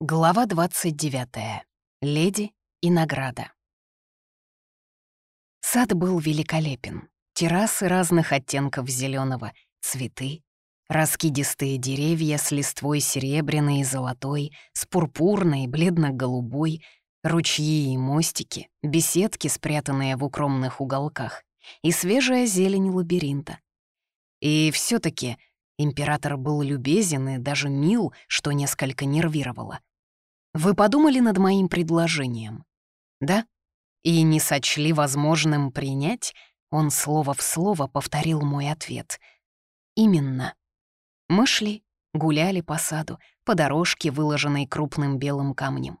Глава 29. Леди и награда. Сад был великолепен. Террасы разных оттенков зеленого, цветы, раскидистые деревья с листвой серебряной и золотой, с пурпурной, бледно-голубой, ручьи и мостики, беседки, спрятанные в укромных уголках, и свежая зелень лабиринта. И все таки Император был любезен и даже мил, что несколько нервировало. Вы подумали над моим предложением? Да? И не сочли возможным принять? Он слово в слово повторил мой ответ. Именно. Мы шли, гуляли по саду, по дорожке, выложенной крупным белым камнем.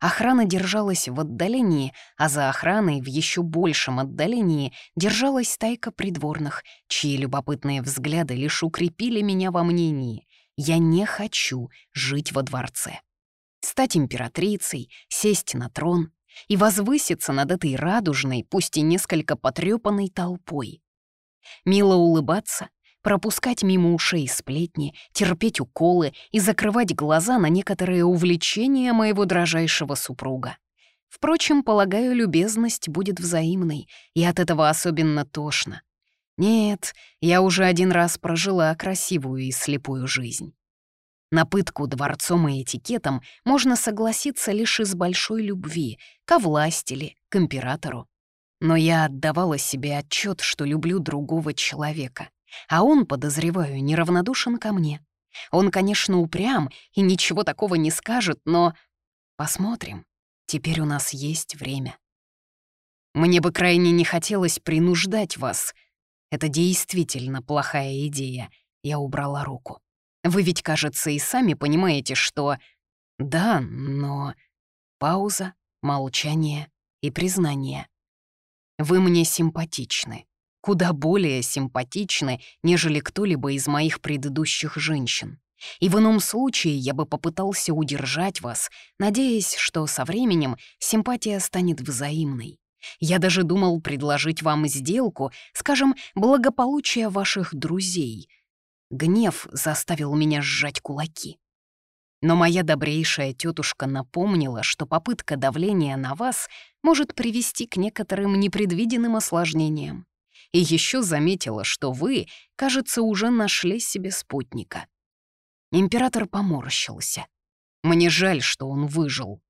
Охрана держалась в отдалении, а за охраной в еще большем отдалении держалась стайка придворных, чьи любопытные взгляды лишь укрепили меня во мнении. Я не хочу жить во дворце. Стать императрицей, сесть на трон и возвыситься над этой радужной, пусть и несколько потрепанной толпой. Мило улыбаться, пропускать мимо ушей сплетни, терпеть уколы и закрывать глаза на некоторые увлечения моего дрожайшего супруга. Впрочем, полагаю, любезность будет взаимной, и от этого особенно тошно. Нет, я уже один раз прожила красивую и слепую жизнь. На пытку дворцом и этикетом можно согласиться лишь из большой любви, ко власти ли, к императору. Но я отдавала себе отчет, что люблю другого человека. А он, подозреваю, неравнодушен ко мне. Он, конечно, упрям и ничего такого не скажет, но... Посмотрим. Теперь у нас есть время. Мне бы крайне не хотелось принуждать вас. Это действительно плохая идея. Я убрала руку. Вы ведь, кажется, и сами понимаете, что... Да, но... Пауза, молчание и признание. Вы мне симпатичны куда более симпатичны, нежели кто-либо из моих предыдущих женщин. И в ином случае я бы попытался удержать вас, надеясь, что со временем симпатия станет взаимной. Я даже думал предложить вам сделку, скажем, благополучие ваших друзей. Гнев заставил меня сжать кулаки. Но моя добрейшая тетушка напомнила, что попытка давления на вас может привести к некоторым непредвиденным осложнениям и еще заметила, что вы, кажется, уже нашли себе спутника. Император поморщился. Мне жаль, что он выжил.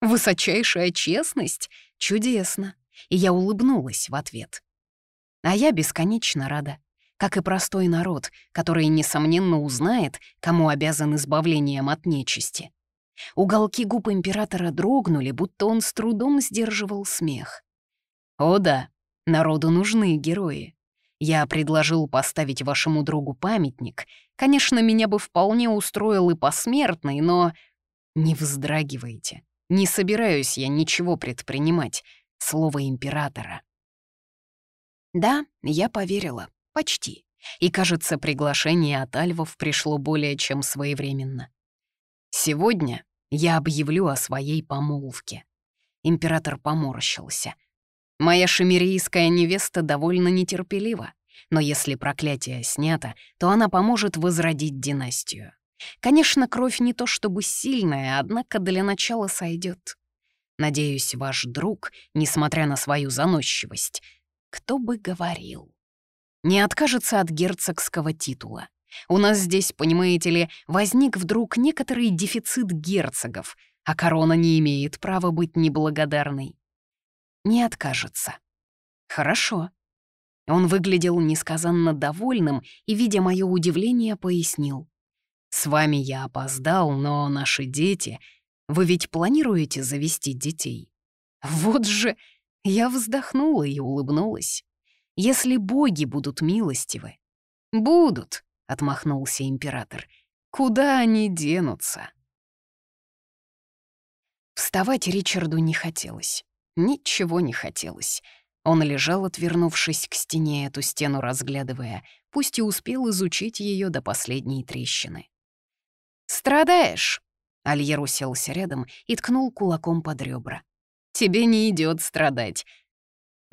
Высочайшая честность? Чудесно. И я улыбнулась в ответ. А я бесконечно рада, как и простой народ, который, несомненно, узнает, кому обязан избавлением от нечисти. Уголки губ императора дрогнули, будто он с трудом сдерживал смех. О да, Народу нужны герои. Я предложил поставить вашему другу памятник. Конечно, меня бы вполне устроил и посмертный, но... Не вздрагивайте. Не собираюсь я ничего предпринимать. Слово императора. Да, я поверила. Почти. И, кажется, приглашение от альвов пришло более чем своевременно. Сегодня я объявлю о своей помолвке. Император поморщился. Моя шемерийская невеста довольно нетерпелива, но если проклятие снято, то она поможет возродить династию. Конечно, кровь не то чтобы сильная, однако для начала сойдет. Надеюсь, ваш друг, несмотря на свою заносчивость, кто бы говорил, не откажется от герцогского титула. У нас здесь, понимаете ли, возник вдруг некоторый дефицит герцогов, а корона не имеет права быть неблагодарной не откажется. Хорошо. Он выглядел несказанно довольным и, видя мое удивление, пояснил. «С вами я опоздал, но наши дети... Вы ведь планируете завести детей?» Вот же... Я вздохнула и улыбнулась. «Если боги будут милостивы...» «Будут», — отмахнулся император. «Куда они денутся?» Вставать Ричарду не хотелось. Ничего не хотелось. Он лежал, отвернувшись к стене, эту стену разглядывая, пусть и успел изучить ее до последней трещины. «Страдаешь?» Альер уселся рядом и ткнул кулаком под ребра. «Тебе не идет страдать».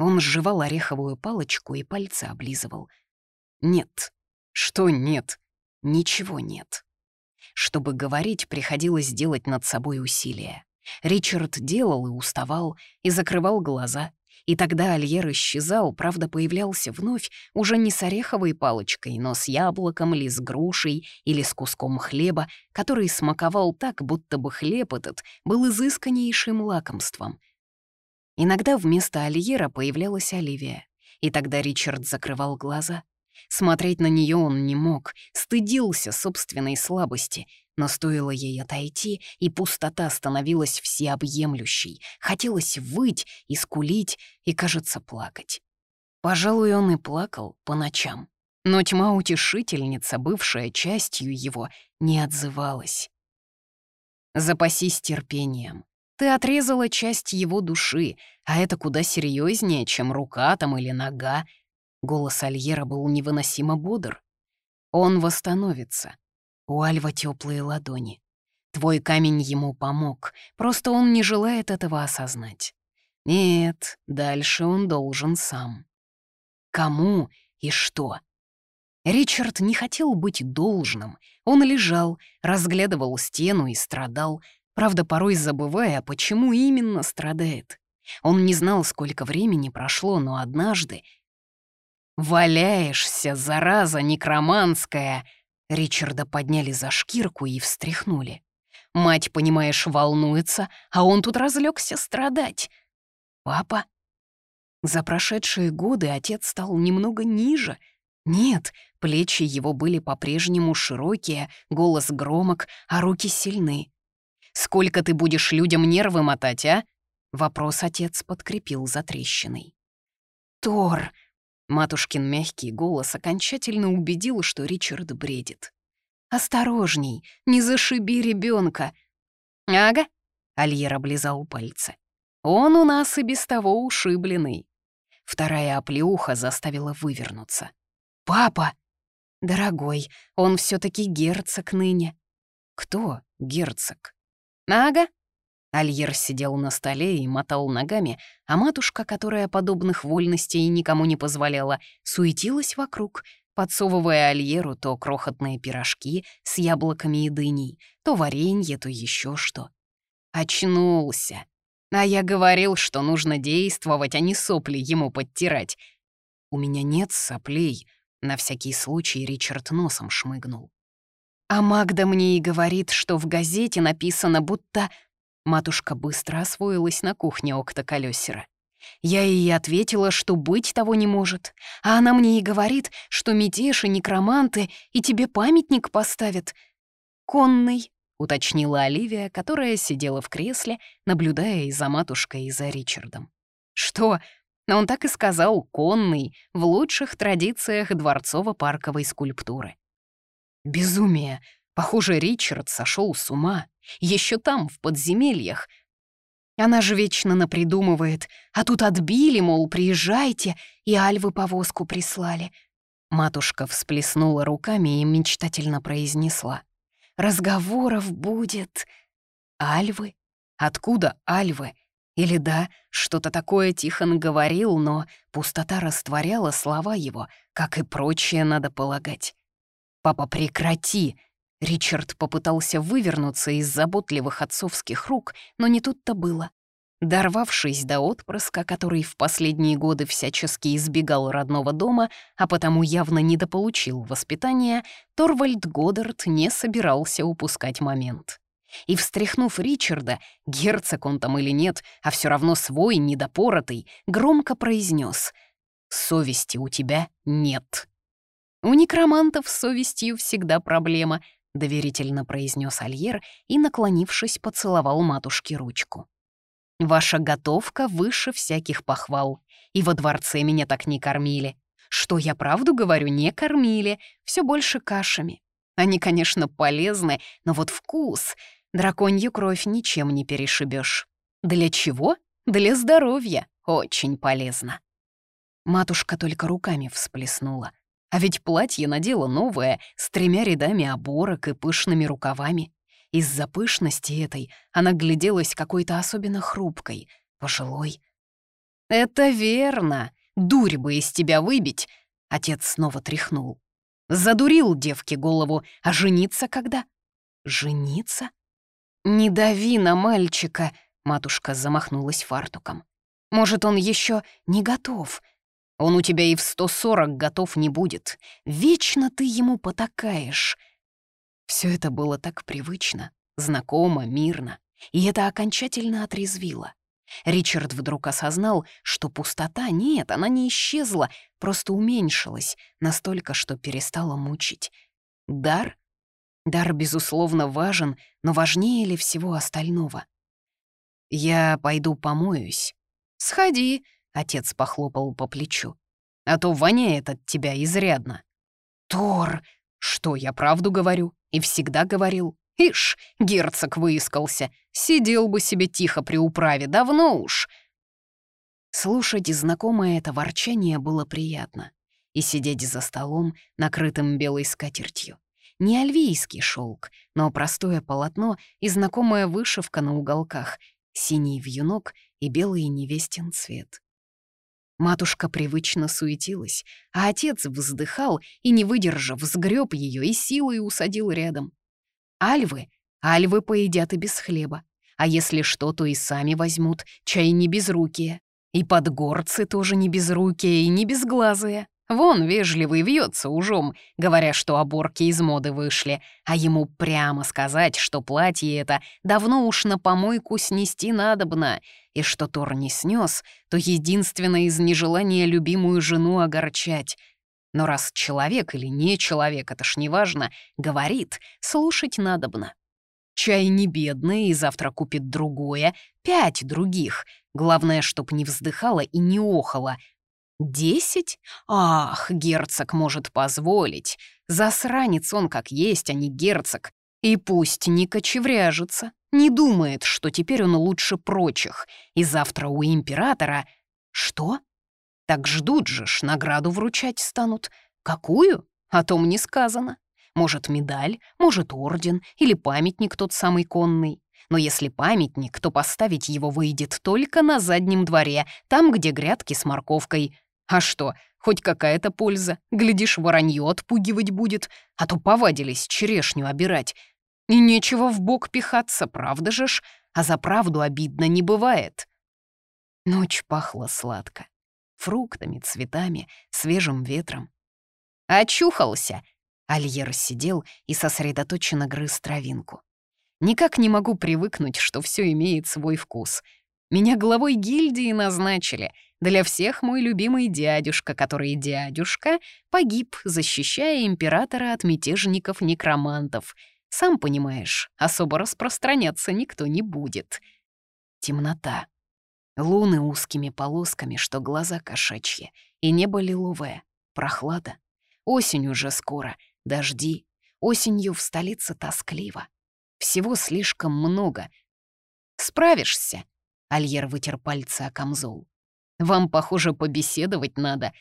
Он сживал ореховую палочку и пальцы облизывал. «Нет. Что нет? Ничего нет. Чтобы говорить, приходилось делать над собой усилия. Ричард делал и уставал, и закрывал глаза. И тогда Альер исчезал, правда, появлялся вновь, уже не с ореховой палочкой, но с яблоком или с грушей, или с куском хлеба, который смаковал так, будто бы хлеб этот был изысканнейшим лакомством. Иногда вместо Альера появлялась Оливия, и тогда Ричард закрывал глаза. Смотреть на нее он не мог, стыдился собственной слабости, но стоило ей отойти, и пустота становилась всеобъемлющей. Хотелось выть и и, кажется, плакать. Пожалуй, он и плакал по ночам. Но тьма-утешительница, бывшая частью его, не отзывалась. «Запасись терпением. Ты отрезала часть его души, а это куда серьезнее, чем рука там или нога». Голос Альера был невыносимо бодр. «Он восстановится. У Альва теплые ладони. Твой камень ему помог, просто он не желает этого осознать. Нет, дальше он должен сам. Кому и что? Ричард не хотел быть должным. Он лежал, разглядывал стену и страдал, правда, порой забывая, почему именно страдает. Он не знал, сколько времени прошло, но однажды... «Валяешься, зараза некроманская!» Ричарда подняли за шкирку и встряхнули. Мать, понимаешь, волнуется, а он тут разлегся страдать. Папа? За прошедшие годы отец стал немного ниже. Нет, плечи его были по-прежнему широкие, голос громок, а руки сильны. «Сколько ты будешь людям нервы мотать, а?» Вопрос отец подкрепил за трещиной. «Тор!» Матушкин мягкий голос окончательно убедил, что Ричард бредит. «Осторожней, не зашиби ребенка. «Ага», — Альер облизал пальцы. «Он у нас и без того ушибленный». Вторая оплеуха заставила вывернуться. «Папа!» «Дорогой, он все таки герцог ныне». «Кто герцог?» «Ага», Альер сидел на столе и мотал ногами, а матушка, которая подобных вольностей никому не позволяла, суетилась вокруг, подсовывая Альеру то крохотные пирожки с яблоками и дыней, то варенье, то еще что. Очнулся. А я говорил, что нужно действовать, а не сопли ему подтирать. У меня нет соплей. На всякий случай Ричард носом шмыгнул. А Магда мне и говорит, что в газете написано, будто Матушка быстро освоилась на кухне октоколесера. Я ей ответила, что быть того не может, а она мне и говорит, что мятеж и некроманты и тебе памятник поставят. «Конный», — уточнила Оливия, которая сидела в кресле, наблюдая и за матушкой, и за Ричардом. «Что?» Он так и сказал «конный» в лучших традициях дворцово-парковой скульптуры. «Безумие! Похоже, Ричард сошел с ума. Еще там, в подземельях. Она же вечно напридумывает. А тут отбили, мол, приезжайте, и Альвы повозку прислали. Матушка всплеснула руками и мечтательно произнесла. «Разговоров будет. Альвы? Откуда Альвы? Или да, что-то такое Тихон говорил, но пустота растворяла слова его, как и прочее, надо полагать. «Папа, прекрати!» Ричард попытался вывернуться из заботливых отцовских рук, но не тут-то было. Дорвавшись до отпрыска, который в последние годы всячески избегал родного дома, а потому явно недополучил воспитания, Торвальд Годдард не собирался упускать момент. И, встряхнув Ричарда, герцог он там или нет, а все равно свой, недопоротый, громко произнес «Совести у тебя нет». У некромантов с совестью всегда проблема, — доверительно произнес Альер и, наклонившись, поцеловал матушке ручку. «Ваша готовка выше всяких похвал. И во дворце меня так не кормили. Что я правду говорю, не кормили, все больше кашами. Они, конечно, полезны, но вот вкус... Драконью кровь ничем не перешибешь. Для чего? Для здоровья. Очень полезно». Матушка только руками всплеснула. А ведь платье надела новое, с тремя рядами оборок и пышными рукавами. Из-за пышности этой она гляделась какой-то особенно хрупкой, пожилой. «Это верно! Дурь бы из тебя выбить!» Отец снова тряхнул. «Задурил девке голову, а жениться когда?» Жениться? «Не дави на мальчика!» — матушка замахнулась фартуком. «Может, он еще не готов? Он у тебя и в 140 готов не будет. Вечно ты ему потакаешь». Все это было так привычно, знакомо, мирно, и это окончательно отрезвило. Ричард вдруг осознал, что пустота нет, она не исчезла, просто уменьшилась, настолько, что перестала мучить. Дар? Дар, безусловно, важен, но важнее ли всего остального? «Я пойду помоюсь». «Сходи», — отец похлопал по плечу. «А то воняет от тебя изрядно». «Тор!» «Что, я правду говорю? И всегда говорил. Ишь, герцог выискался. Сидел бы себе тихо при управе, давно уж». Слушать знакомое это ворчание было приятно. И сидеть за столом, накрытым белой скатертью. Не альвийский шелк, но простое полотно и знакомая вышивка на уголках, синий вьюнок и белый невестин цвет. Матушка привычно суетилась, а отец вздыхал и, не выдержав, сгреб ее и силой усадил рядом. Альвы, альвы поедят и без хлеба, а если что, то и сами возьмут, чай не безрукие. И подгорцы тоже не безрукие и не безглазые. Вон вежливый вьется ужом, говоря, что оборки из моды вышли, а ему прямо сказать, что платье это давно уж на помойку снести надобно, и что Тор не снес, то единственное из нежелания любимую жену огорчать. Но раз человек или не человек, это ж неважно, говорит, слушать надобно. Чай не бедный и завтра купит другое, пять других. Главное, чтоб не вздыхала и не охала, Десять? Ах, герцог может позволить. Засранец он как есть, а не герцог. И пусть не кочевряжется, не думает, что теперь он лучше прочих, и завтра у императора... Что? Так ждут же ж, награду вручать станут. Какую? О том не сказано. Может, медаль, может, орден или памятник тот самый конный. Но если памятник, то поставить его выйдет только на заднем дворе, там, где грядки с морковкой. А что, хоть какая-то польза. Глядишь, воронье отпугивать будет, а то повадились черешню обирать. И нечего в бок пихаться, правда же ж? А за правду обидно не бывает. Ночь пахла сладко. Фруктами, цветами, свежим ветром. «Очухался!» Альер сидел и сосредоточенно грыз травинку. «Никак не могу привыкнуть, что все имеет свой вкус. Меня главой гильдии назначили — для всех мой любимый дядюшка, который дядюшка, погиб, защищая императора от мятежников-некромантов. Сам понимаешь, особо распространяться никто не будет. Темнота. Луны узкими полосками, что глаза кошачьи, и небо лиловое, прохлада. Осень уже скоро, дожди. Осенью в столице тоскливо. Всего слишком много. «Справишься?» — Альер вытер пальцы о камзол. Вам, похоже, побеседовать надо.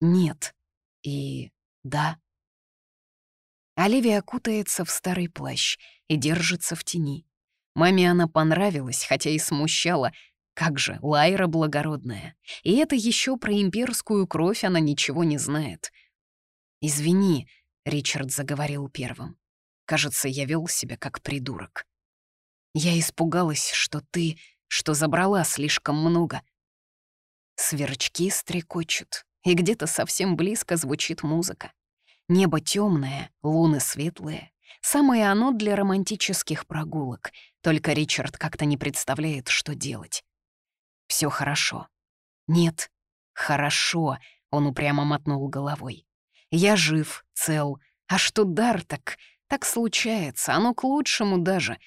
Нет. И да. Оливия кутается в старый плащ и держится в тени. Маме она понравилась, хотя и смущала. Как же, Лайра благородная. И это еще про имперскую кровь она ничего не знает. «Извини», — Ричард заговорил первым. «Кажется, я вел себя как придурок. Я испугалась, что ты, что забрала слишком много. Сверчки стрекочут, и где-то совсем близко звучит музыка. Небо темное, луны светлые. Самое оно для романтических прогулок, только Ричард как-то не представляет, что делать. Все хорошо. Нет, хорошо, он упрямо мотнул головой. Я жив, цел. А что дар так? Так случается, оно к лучшему даже.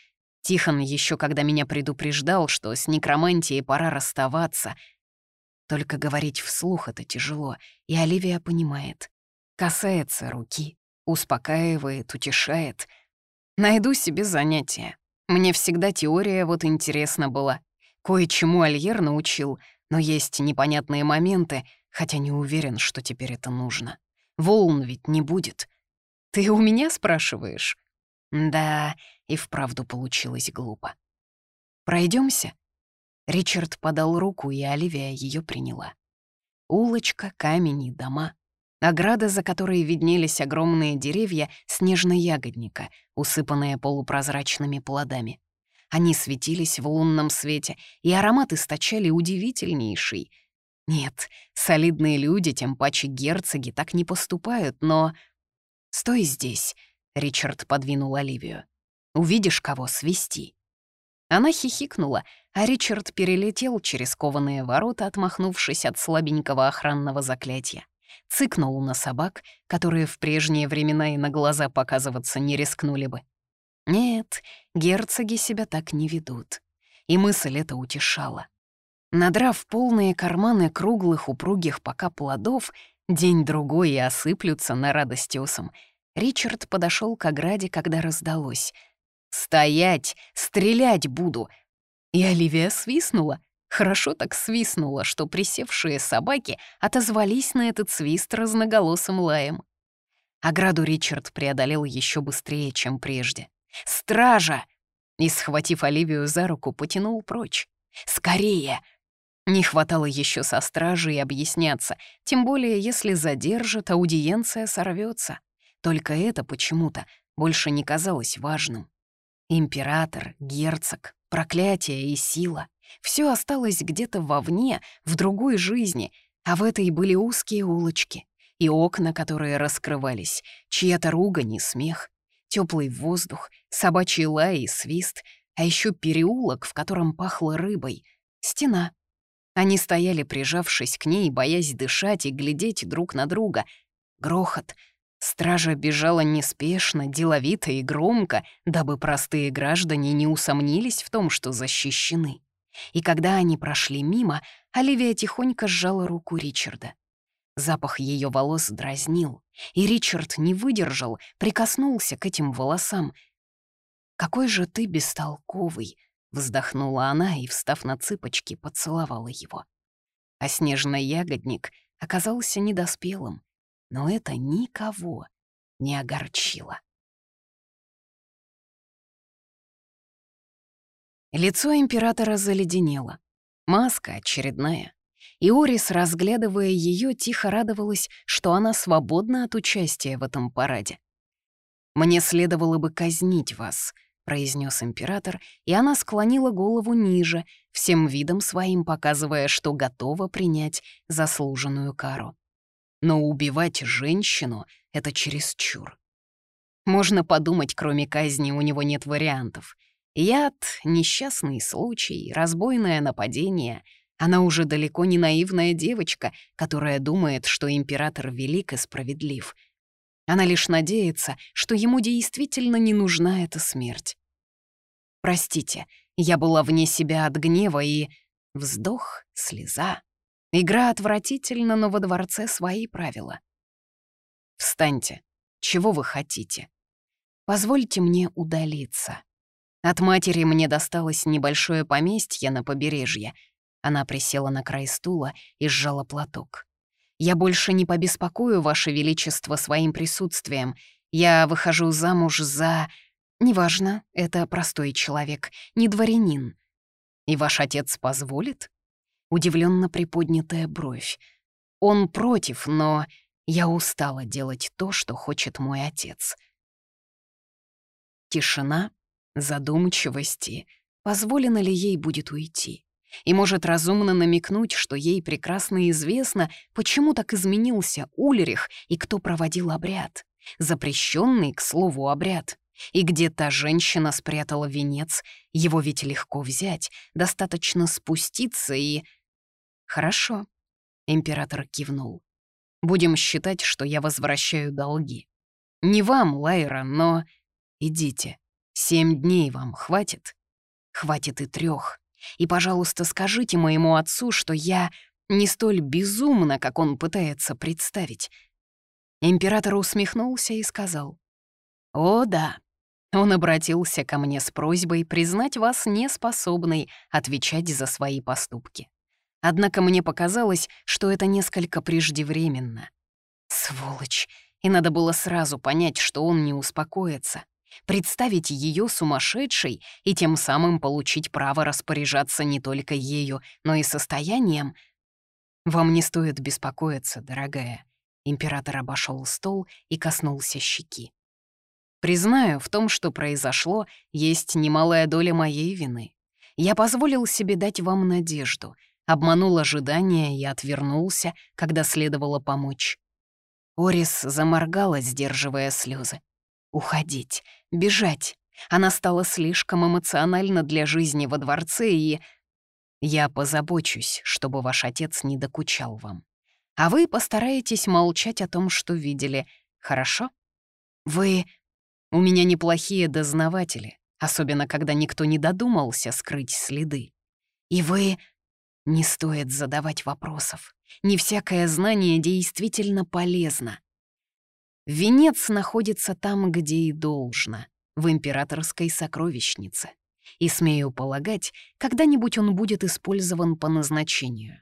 Тихон еще когда меня предупреждал, что с некромантией пора расставаться — только говорить вслух это тяжело, и Оливия понимает. Касается руки, успокаивает, утешает. Найду себе занятие. Мне всегда теория вот интересна была. Кое-чему Альер научил, но есть непонятные моменты, хотя не уверен, что теперь это нужно. Волн ведь не будет. Ты у меня спрашиваешь? Да, и вправду получилось глупо. Пройдемся? Ричард подал руку, и Оливия ее приняла. Улочка, камень и дома. Ограда, за которой виднелись огромные деревья снежно-ягодника, усыпанные полупрозрачными плодами. Они светились в лунном свете, и аромат источали удивительнейший. Нет, солидные люди, тем паче герцоги, так не поступают, но... «Стой здесь», — Ричард подвинул Оливию. «Увидишь кого, свисти». Она хихикнула, а Ричард перелетел через кованые ворота, отмахнувшись от слабенького охранного заклятия. Цыкнул на собак, которые в прежние времена и на глаза показываться не рискнули бы. Нет, герцоги себя так не ведут. И мысль эта утешала. Надрав полные карманы круглых упругих пока плодов, день-другой и осыплются на радость осам, Ричард подошел к ограде, когда раздалось. «Стоять! Стрелять буду!» И Оливия свистнула. Хорошо так свистнула, что присевшие собаки отозвались на этот свист разноголосым лаем. Ограду Ричард преодолел еще быстрее, чем прежде. «Стража!» И, схватив Оливию за руку, потянул прочь. «Скорее!» Не хватало еще со стражей объясняться, тем более если задержат, аудиенция сорвется. Только это почему-то больше не казалось важным. Император, герцог, проклятие и сила — все осталось где-то вовне, в другой жизни, а в этой были узкие улочки и окна, которые раскрывались, чья-то ругань и смех, теплый воздух, собачий лай и свист, а еще переулок, в котором пахло рыбой, стена. Они стояли, прижавшись к ней, боясь дышать и глядеть друг на друга. Грохот. Стража бежала неспешно, деловито и громко, дабы простые граждане не усомнились в том, что защищены. И когда они прошли мимо, Оливия тихонько сжала руку Ричарда. Запах ее волос дразнил, и Ричард не выдержал, прикоснулся к этим волосам. «Какой же ты бестолковый!» — вздохнула она и, встав на цыпочки, поцеловала его. А снежный ягодник оказался недоспелым, но это никого не огорчило. Лицо императора заледенело. Маска очередная. И Орис, разглядывая ее, тихо радовалась, что она свободна от участия в этом параде. «Мне следовало бы казнить вас», — произнес император, и она склонила голову ниже, всем видом своим показывая, что готова принять заслуженную кару. Но убивать женщину — это чересчур. Можно подумать, кроме казни у него нет вариантов. Яд, несчастный случай, разбойное нападение — она уже далеко не наивная девочка, которая думает, что император велик и справедлив. Она лишь надеется, что ему действительно не нужна эта смерть. «Простите, я была вне себя от гнева и...» Вздох, слеза. Игра отвратительна, но во дворце свои правила. «Встаньте. Чего вы хотите?» «Позвольте мне удалиться. От матери мне досталось небольшое поместье на побережье — она присела на край стула и сжала платок. «Я больше не побеспокою Ваше Величество своим присутствием. Я выхожу замуж за... Неважно, это простой человек, не дворянин. И ваш отец позволит?» Удивленно приподнятая бровь. «Он против, но я устала делать то, что хочет мой отец». Тишина, задумчивости. Позволено ли ей будет уйти? и может разумно намекнуть, что ей прекрасно известно, почему так изменился Ульрих и кто проводил обряд. Запрещенный, к слову, обряд. И где та женщина спрятала венец, его ведь легко взять, достаточно спуститься и... «Хорошо», — император кивнул. «Будем считать, что я возвращаю долги. Не вам, Лайра, но... Идите. Семь дней вам хватит? Хватит и трех. И, пожалуйста, скажите моему отцу, что я не столь безумна, как он пытается представить». Император усмехнулся и сказал. «О, да». Он обратился ко мне с просьбой признать вас неспособной отвечать за свои поступки. Однако мне показалось, что это несколько преждевременно. Сволочь! И надо было сразу понять, что он не успокоится представить ее сумасшедшей и тем самым получить право распоряжаться не только ею, но и состоянием. Вам не стоит беспокоиться, дорогая. Император обошел стол и коснулся щеки. «Признаю, в том, что произошло, есть немалая доля моей вины. Я позволил себе дать вам надежду, обманул ожидания и отвернулся, когда следовало помочь». Орис заморгала, сдерживая слезы. «Уходить, бежать. Она стала слишком эмоциональна для жизни во дворце, и... Я позабочусь, чтобы ваш отец не докучал вам. А вы постараетесь молчать о том, что видели, хорошо? Вы... У меня неплохие дознаватели, особенно когда никто не додумался скрыть следы. И вы... Не стоит задавать вопросов. Не всякое знание действительно полезно. Венец находится там, где и должно, в императорской сокровищнице и, смею полагать, когда-нибудь он будет использован по назначению.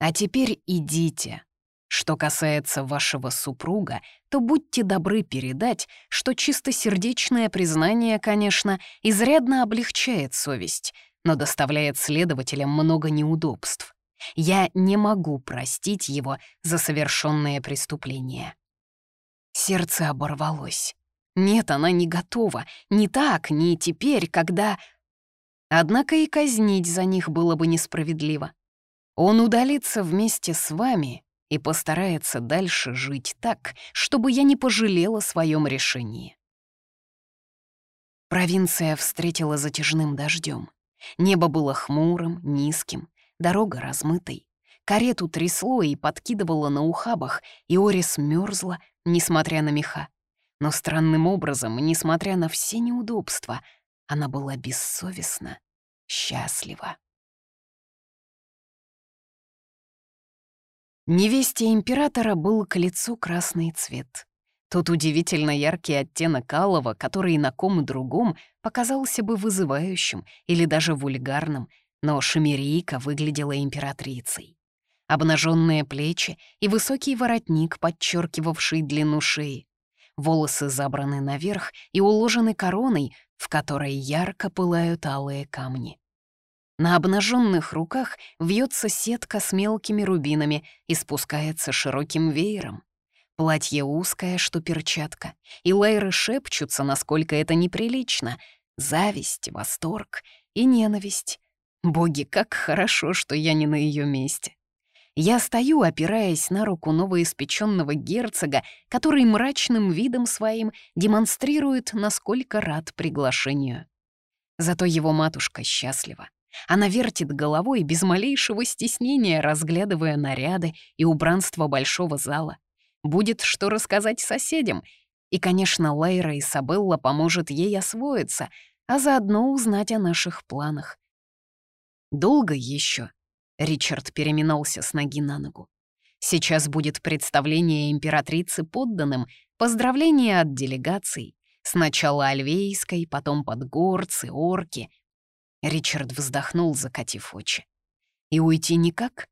А теперь идите. Что касается вашего супруга, то будьте добры передать, что чистосердечное признание, конечно, изрядно облегчает совесть, но доставляет следователям много неудобств. Я не могу простить его за совершенное преступление. Сердце оборвалось. Нет, она не готова. Не так, не теперь, когда... Однако и казнить за них было бы несправедливо. Он удалится вместе с вами и постарается дальше жить так, чтобы я не пожалела о своем решении. Провинция встретила затяжным дождем. Небо было хмурым, низким, дорога размытой. Карету трясло и подкидывало на ухабах, и Орис мерзла, несмотря на меха. Но странным образом, несмотря на все неудобства — она была бессовестна, счастлива. Невесте императора был к лицу красный цвет. Тот удивительно яркий оттенок алого, который на ком другом показался бы вызывающим или даже вульгарным, но Шемерийка выглядела императрицей. Обнаженные плечи и высокий воротник, подчеркивавший длину шеи. Волосы забраны наверх и уложены короной, в которой ярко пылают алые камни. На обнаженных руках вьется сетка с мелкими рубинами и спускается широким веером. Платье узкое, что перчатка, и лайры шепчутся, насколько это неприлично. Зависть, восторг и ненависть. Боги, как хорошо, что я не на ее месте. Я стою, опираясь на руку новоиспеченного герцога, который мрачным видом своим демонстрирует, насколько рад приглашению. Зато его матушка счастлива. Она вертит головой без малейшего стеснения, разглядывая наряды и убранство большого зала. Будет что рассказать соседям. И, конечно, Лайра Исабелла поможет ей освоиться, а заодно узнать о наших планах. Долго еще Ричард переминался с ноги на ногу. Сейчас будет представление императрицы подданным, поздравления от делегаций. Сначала альвейской, потом подгорцы, орки. Ричард вздохнул, закатив очи. И уйти никак?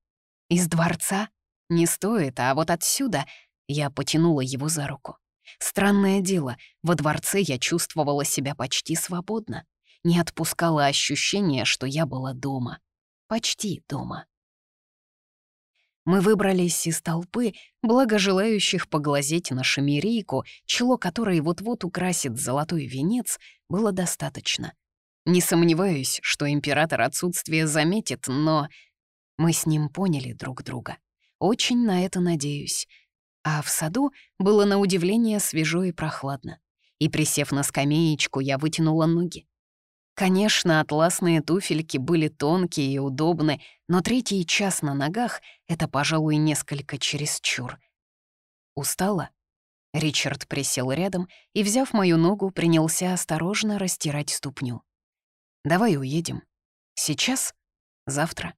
Из дворца? Не стоит, а вот отсюда я потянула его за руку. Странное дело, во дворце я чувствовала себя почти свободно. Не отпускало ощущение, что я была дома. Почти дома. Мы выбрались из толпы, благо желающих поглазеть на шамирийку, чело которой вот-вот украсит золотой венец, было достаточно. Не сомневаюсь, что император отсутствие заметит, но мы с ним поняли друг друга. Очень на это надеюсь. А в саду было на удивление свежо и прохладно. И, присев на скамеечку, я вытянула ноги. Конечно, атласные туфельки были тонкие и удобны, но третий час на ногах — это, пожалуй, несколько чересчур. Устала? Ричард присел рядом и, взяв мою ногу, принялся осторожно растирать ступню. «Давай уедем. Сейчас? Завтра?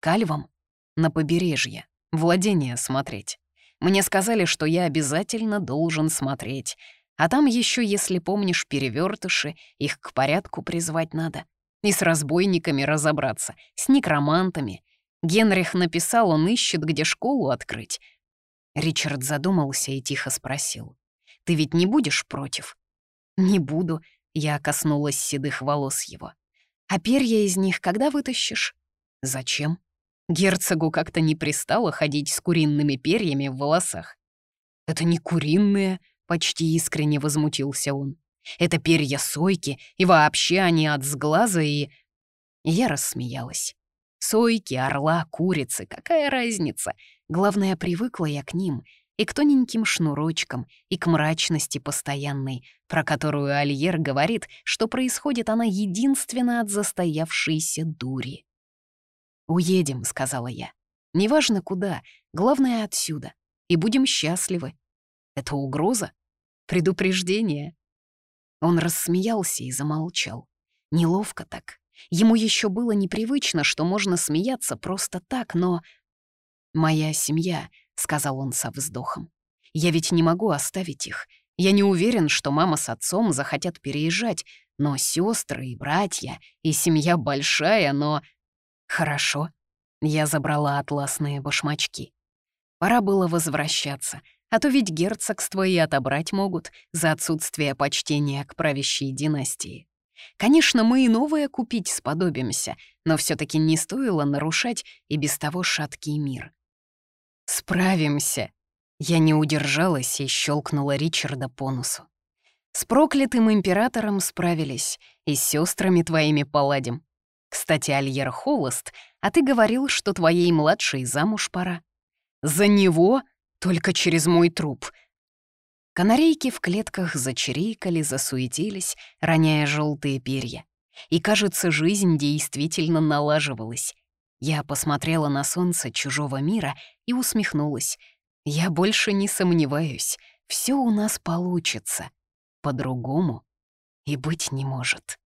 Кальвам? На побережье. Владение смотреть. Мне сказали, что я обязательно должен смотреть. А там еще, если помнишь, перевертыши, их к порядку призвать надо. И с разбойниками разобраться, с некромантами. Генрих написал, он ищет, где школу открыть. Ричард задумался и тихо спросил. «Ты ведь не будешь против?» «Не буду», — я коснулась седых волос его. «А перья из них когда вытащишь?» «Зачем?» Герцогу как-то не пристало ходить с куриными перьями в волосах. «Это не куриные», — почти искренне возмутился он. «Это перья сойки, и вообще они от сглаза и...» Я рассмеялась. Сойки, орла, курицы, какая разница? Главное, привыкла я к ним и к тоненьким шнурочкам, и к мрачности постоянной, про которую Альер говорит, что происходит она единственно от застоявшейся дури. «Уедем», — сказала я. «Неважно куда, главное отсюда. И будем счастливы. Это угроза? Предупреждение?» Он рассмеялся и замолчал. Неловко так. Ему еще было непривычно, что можно смеяться просто так, но... «Моя семья», — сказал он со вздохом. «Я ведь не могу оставить их. Я не уверен, что мама с отцом захотят переезжать, но сестры и братья, и семья большая, но...» «Хорошо». Я забрала атласные башмачки. Пора было возвращаться, а то ведь герцогство и отобрать могут за отсутствие почтения к правящей династии. Конечно, мы и новое купить сподобимся, но все таки не стоило нарушать и без того шаткий мир. «Справимся!» Я не удержалась и щелкнула Ричарда по носу. «С проклятым императором справились, и с сестрами твоими поладим. Кстати, Альер холост, а ты говорил, что твоей младшей замуж пора. За него? Только через мой труп. Канарейки в клетках зачирикали, засуетились, роняя желтые перья. И, кажется, жизнь действительно налаживалась. Я посмотрела на солнце чужого мира и усмехнулась. Я больше не сомневаюсь, все у нас получится. По-другому и быть не может.